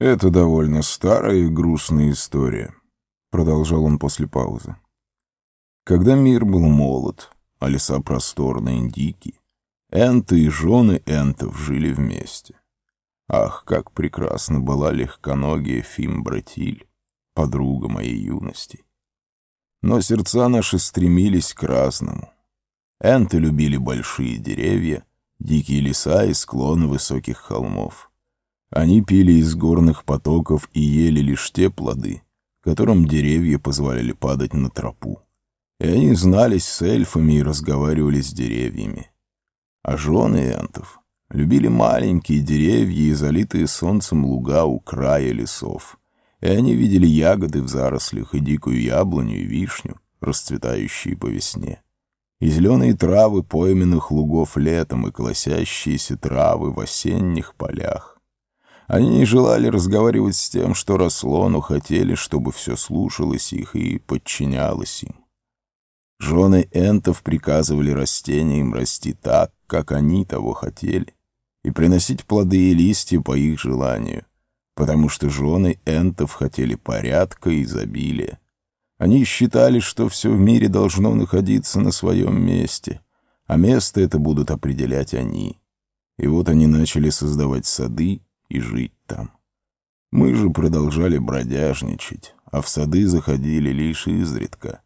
«Это довольно старая и грустная история», — продолжал он после паузы. «Когда мир был молод, а леса просторные и дикие, энты и жены энтов жили вместе. Ах, как прекрасно была легконогая Фимбратиль, подруга моей юности. Но сердца наши стремились к разному. Энты любили большие деревья, дикие леса и склоны высоких холмов. Они пили из горных потоков и ели лишь те плоды, которым деревья позволяли падать на тропу. И они знались с эльфами и разговаривали с деревьями. А жены энтов любили маленькие деревья и залитые солнцем луга у края лесов. И они видели ягоды в зарослях и дикую яблоню и вишню, расцветающие по весне. И зеленые травы пойменных лугов летом и колосящиеся травы в осенних полях. Они не желали разговаривать с тем, что росло, но хотели, чтобы все слушалось их и подчинялось им. Жены энтов приказывали растениям расти так, как они того хотели, и приносить плоды и листья по их желанию, потому что жены энтов хотели порядка и изобилия. Они считали, что все в мире должно находиться на своем месте, а место это будут определять они. И вот они начали создавать сады, и жить там. Мы же продолжали бродяжничать, а в сады заходили лишь изредка.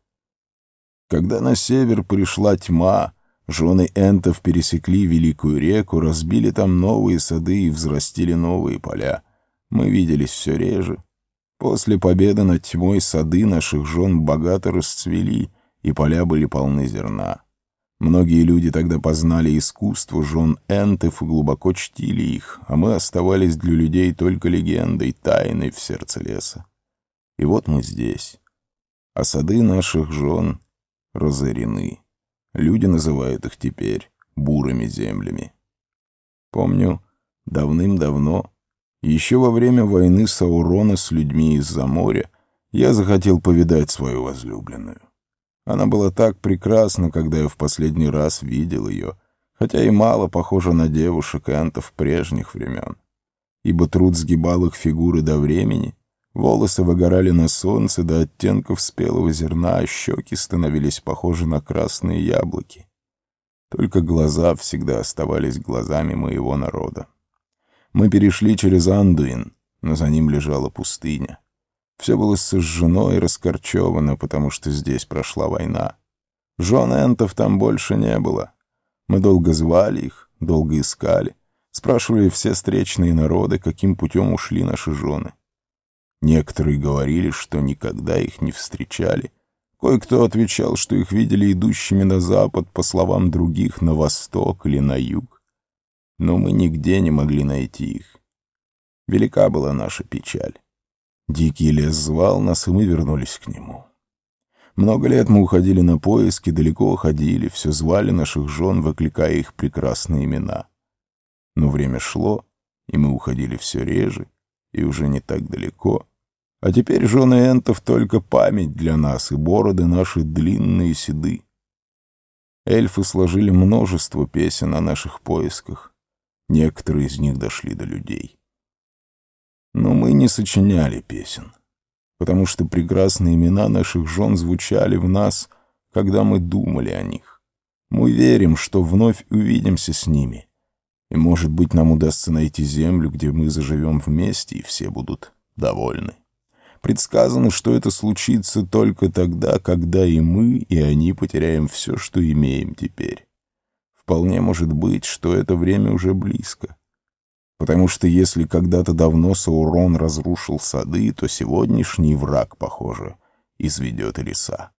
Когда на север пришла тьма, жены энтов пересекли великую реку, разбили там новые сады и взрастили новые поля. Мы виделись все реже. После победы над тьмой сады наших жен богато расцвели, и поля были полны зерна. Многие люди тогда познали искусство жен энтов и глубоко чтили их, а мы оставались для людей только легендой, тайной в сердце леса. И вот мы здесь. А сады наших жен разорены. Люди называют их теперь бурыми землями. Помню, давным-давно, еще во время войны Саурона с людьми из-за моря, я захотел повидать свою возлюбленную. Она была так прекрасна, когда я в последний раз видел ее, хотя и мало похожа на девушек энтов прежних времен. Ибо труд сгибал их фигуры до времени, волосы выгорали на солнце до оттенков спелого зерна, а щеки становились похожи на красные яблоки. Только глаза всегда оставались глазами моего народа. Мы перешли через Андуин, но за ним лежала пустыня. Все было сожжено и раскорчевано, потому что здесь прошла война. Жен Энтов там больше не было. Мы долго звали их, долго искали. Спрашивали все встречные народы, каким путем ушли наши жены. Некоторые говорили, что никогда их не встречали. Кое-кто отвечал, что их видели идущими на запад, по словам других, на восток или на юг. Но мы нигде не могли найти их. Велика была наша печаль. Дикий лес звал нас, и мы вернулись к нему. Много лет мы уходили на поиски, далеко ходили, все звали наших жен, выкликая их прекрасные имена. Но время шло, и мы уходили все реже, и уже не так далеко. А теперь жены энтов только память для нас, и бороды наши длинные седы. Эльфы сложили множество песен о наших поисках. Некоторые из них дошли до людей. Но мы не сочиняли песен, потому что прекрасные имена наших жен звучали в нас, когда мы думали о них. Мы верим, что вновь увидимся с ними, и, может быть, нам удастся найти землю, где мы заживем вместе, и все будут довольны. Предсказано, что это случится только тогда, когда и мы, и они потеряем все, что имеем теперь. Вполне может быть, что это время уже близко. Потому что если когда-то давно Саурон разрушил сады, то сегодняшний враг, похоже, изведет и леса.